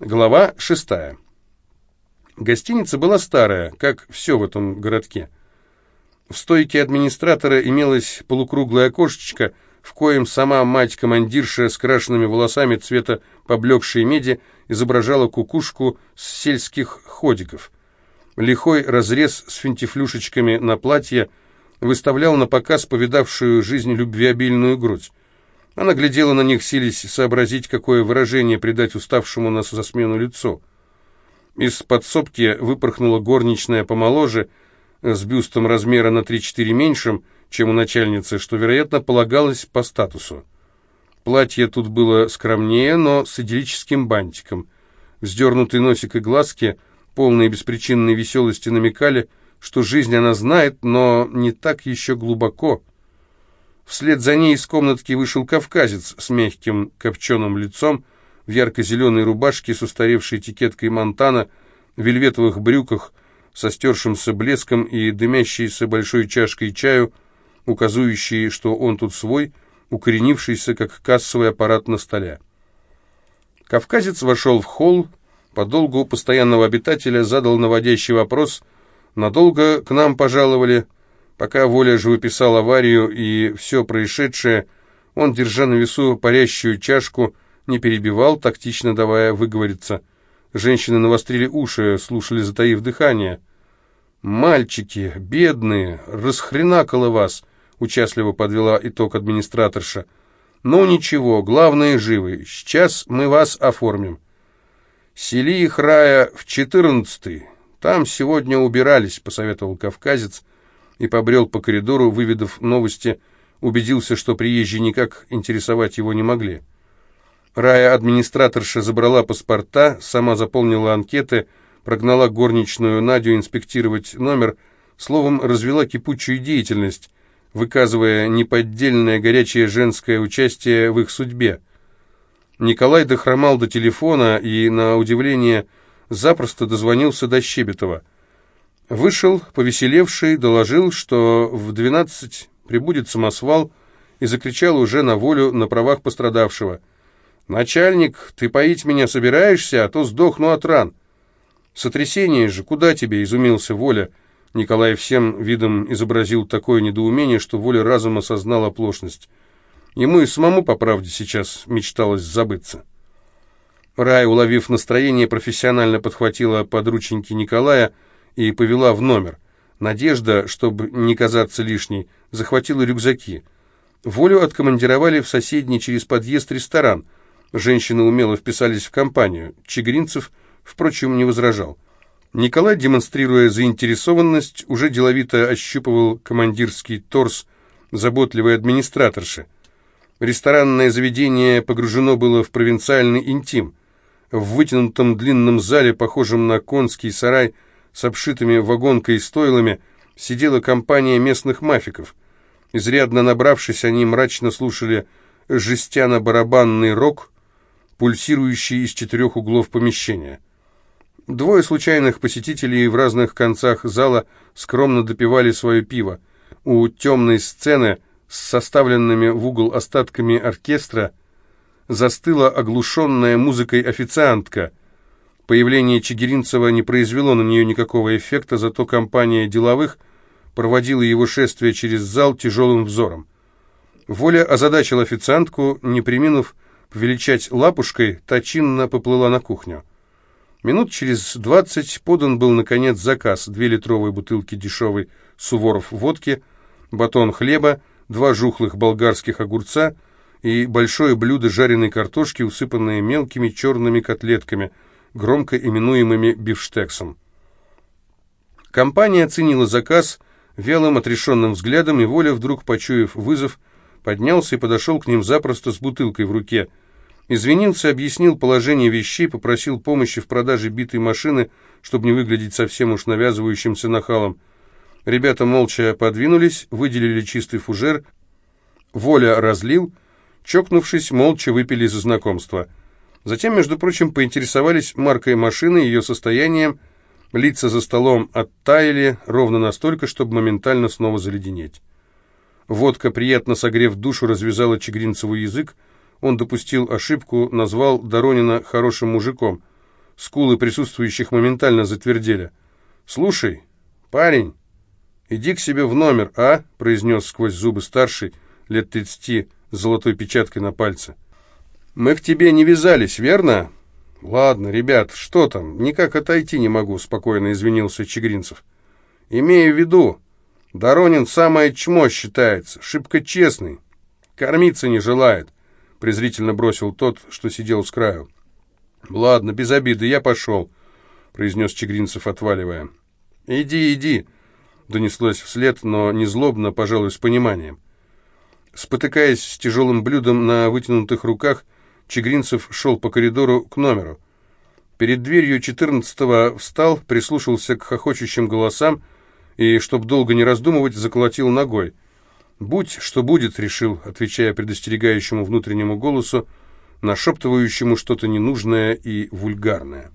Глава шестая. Гостиница была старая, как все в этом городке. В стойке администратора имелось полукруглое окошечко, в коем сама мать-командирша с крашенными волосами цвета поблекшей меди изображала кукушку с сельских ходиков. Лихой разрез с финтифлюшечками на платье выставлял на показ повидавшую жизнь любвеобильную грудь. Она глядела на них, сились сообразить, какое выражение придать уставшему нас за смену лицу. Из подсобки выпорхнула горничная помоложе, с бюстом размера на 3-4 меньшим, чем у начальницы, что, вероятно, полагалось по статусу. Платье тут было скромнее, но с идиллическим бантиком. Вздернутый носик и глазки, полные беспричинной веселости, намекали, что жизнь она знает, но не так еще глубоко. Вслед за ней из комнатки вышел кавказец с мягким копченым лицом, в ярко-зеленой рубашке с устаревшей этикеткой Монтана, в вельветовых брюках, со стершимся блеском и дымящейся большой чашкой чаю, указывающей, что он тут свой, укоренившийся, как кассовый аппарат на столе. Кавказец вошел в холл, по долгу постоянного обитателя задал наводящий вопрос, надолго к нам пожаловали, Пока Воля живописал аварию и все происшедшее, он, держа на весу парящую чашку, не перебивал, тактично давая выговориться. Женщины навострили уши, слушали, затаив дыхание. «Мальчики, бедные, расхренакало вас!» — участливо подвела итог администраторша. «Ну ничего, главное, живы. Сейчас мы вас оформим». «Сели их рая в четырнадцатый. Там сегодня убирались», — посоветовал кавказец, и побрел по коридору, выведав новости, убедился, что приезжие никак интересовать его не могли. Рая-администраторша забрала паспорта, сама заполнила анкеты, прогнала горничную Надю инспектировать номер, словом, развела кипучую деятельность, выказывая неподдельное горячее женское участие в их судьбе. Николай дохромал до телефона и, на удивление, запросто дозвонился до Щебетова. Вышел, повеселевший, доложил, что в двенадцать прибудет самосвал, и закричал уже на волю на правах пострадавшего. «Начальник, ты поить меня собираешься, а то сдохну от ран». «Сотрясение же, куда тебе?» — изумился Воля. Николай всем видом изобразил такое недоумение, что Воля разом осознал оплошность. Ему и самому, по правде, сейчас мечталось забыться. Рай, уловив настроение, профессионально подхватила подрученьки Николая — и повела в номер. Надежда, чтобы не казаться лишней, захватила рюкзаки. Волю откомандировали в соседний через подъезд ресторан. Женщины умело вписались в компанию. Чегринцев, впрочем, не возражал. Николай, демонстрируя заинтересованность, уже деловито ощупывал командирский торс заботливой администраторши. Ресторанное заведение погружено было в провинциальный интим. В вытянутом длинном зале, похожем на конский сарай, с обшитыми вагонкой стойлами сидела компания местных мафиков. Изрядно набравшись, они мрачно слушали жестяно-барабанный рок, пульсирующий из четырех углов помещения. Двое случайных посетителей в разных концах зала скромно допивали свое пиво. У темной сцены с составленными в угол остатками оркестра застыла оглушенная музыкой официантка – Появление Чигиринцева не произвело на нее никакого эффекта, зато компания деловых проводила его шествие через зал тяжелым взором. Воля озадачил официантку, не приминув повеличать лапушкой, та чинно поплыла на кухню. Минут через двадцать подан был, наконец, заказ. Две литровые бутылки дешевой Суворов водки, батон хлеба, два жухлых болгарских огурца и большое блюдо жареной картошки, усыпанное мелкими черными котлетками – громко именуемыми бифштексом. Компания оценила заказ вялым отрешенным взглядом, и Воля, вдруг почуяв вызов, поднялся и подошел к ним запросто с бутылкой в руке. Извинился, объяснил положение вещей, попросил помощи в продаже битой машины, чтобы не выглядеть совсем уж навязывающимся нахалом. Ребята молча подвинулись, выделили чистый фужер. Воля разлил, чокнувшись, молча выпили за знакомство — Затем, между прочим, поинтересовались маркой машины, ее состоянием. Лица за столом оттаяли ровно настолько, чтобы моментально снова заледенеть. Водка, приятно согрев душу, развязала Чегринцеву язык. Он допустил ошибку, назвал Доронина хорошим мужиком. Скулы присутствующих моментально затвердели. «Слушай, парень, иди к себе в номер, а?» — произнес сквозь зубы старший, лет тридцати, с золотой печаткой на пальце. «Мы к тебе не вязались, верно?» «Ладно, ребят, что там? Никак отойти не могу», — спокойно извинился Чегринцев. «Имею в виду, Доронин самое чмо считается, шибко честный, кормиться не желает», — презрительно бросил тот, что сидел с краю. «Ладно, без обиды, я пошел», — произнес Чегринцев, отваливая. «Иди, иди», — донеслось вслед, но не злобно, пожалуй, с пониманием. Спотыкаясь с тяжелым блюдом на вытянутых руках, Чегринцев шел по коридору к номеру. Перед дверью четырнадцатого встал, прислушался к хохочущим голосам и, чтоб долго не раздумывать, заколотил ногой. «Будь что будет», — решил, отвечая предостерегающему внутреннему голосу, нашептывающему что-то ненужное и вульгарное.